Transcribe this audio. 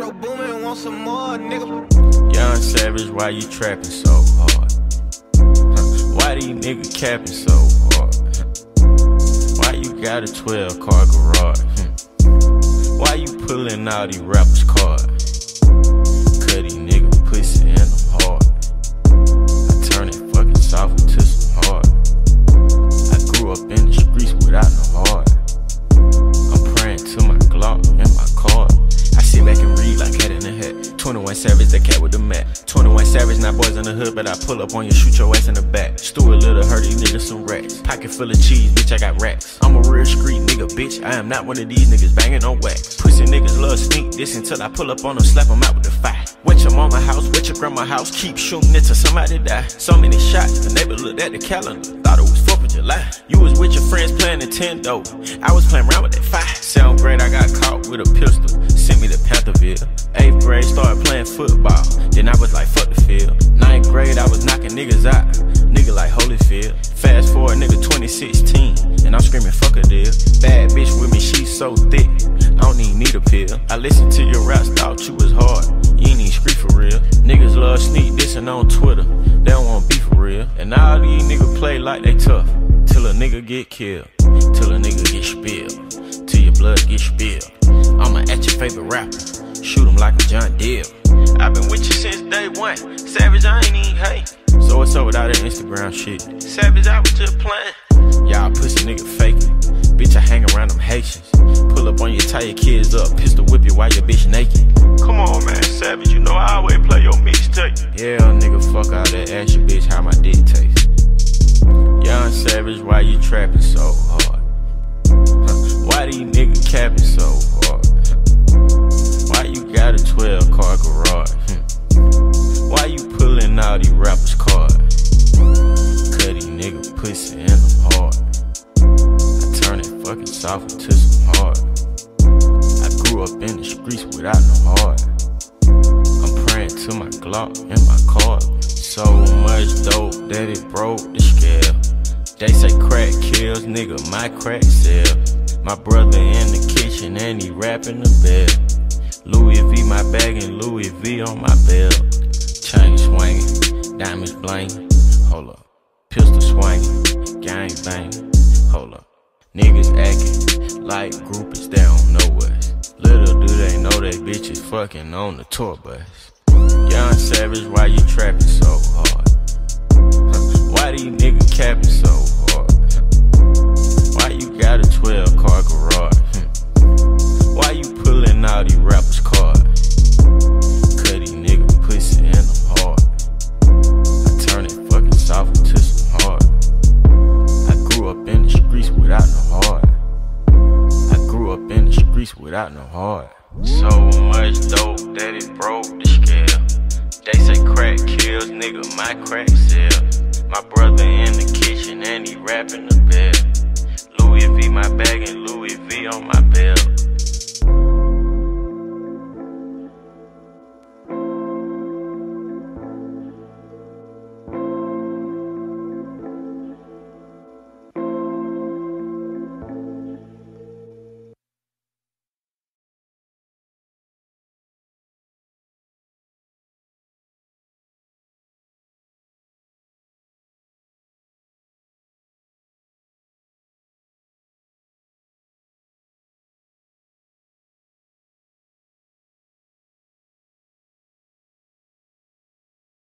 want some more, nigga. Young Savage, why you trapping so hard? Why these niggas capping so hard? Why you got a 12 car garage? Why you pulling all these rappers' cards? Not boys in the hood, but I pull up on you, shoot your ass in the back. Stuart Little, hurt these niggas some racks. Pocket full of cheese, bitch, I got racks. I'm a real street nigga, bitch. I am not one of these niggas banging on wax. Pussy niggas love sneak this until I pull up on them, slap them out with the fire. Wet your mama house, wet your grandma house, keep shooting it till somebody die. So many shots, the neighbor looked at the calendar, thought it was 4th of July. You was with your friends playing Nintendo, I was playing around with that fire. Sound great, I got caught with a pistol, sent me. Eighth grade, started playing football, then I was like, fuck the field. Ninth grade, I was knocking niggas out, nigga like Holyfield. Fast forward, nigga 2016, and I'm screaming, fuck a deal. Bad bitch with me, she so thick, I don't even need a pill. I listened to your raps, thought you was hard, you ain't even street for real. Niggas love sneak dissing on Twitter, they don't wanna be for real. And all these niggas play like they tough, till a nigga get killed, till a nigga get spilled, your blood get spilled. I'ma at your favorite rapper, shoot him like a John Deere. I've been with you since day one, Savage, I ain't even hate. So what's up with all that Instagram shit? Savage, I was just playing. Y'all pussy nigga faking. Bitch, I hang around them Haitians. Pull up on you, tie your kids up, pistol whip you while your bitch naked. Come on, man, Savage, you know I always play your mixtape. Yeah, nigga, fuck all that. Ask your bitch how my dick taste. Young Savage, why you trapping so hard? Capping so hard? Why you got a 12 car garage? Why you pulling all these rappers' cards? Cut these nigga pussy and I'm hard. I turn it fucking soft into some hard. I grew up in the streets without no heart. I'm praying to my Glock and my card. So much dope that it broke the scale. They say crack kills, nigga, my crack sell. My brother in the kitchen and he rapping the bell. Louis V my bag and Louis V on my belt. Chain swinging, diamonds bling. Hold up, pistol swinging, gang banging. Hold up, niggas acting like groupies, they don't know us. Little do they know they bitches fucking on the tour bus. Young Savage, why you trapping so hard? Why do niggas without no heart. So much dope that it broke the scale. They say crack kills, nigga, my crack sell. My brother in the kitchen and he rapping the bell. Louis V my bag and Louis V on my belt.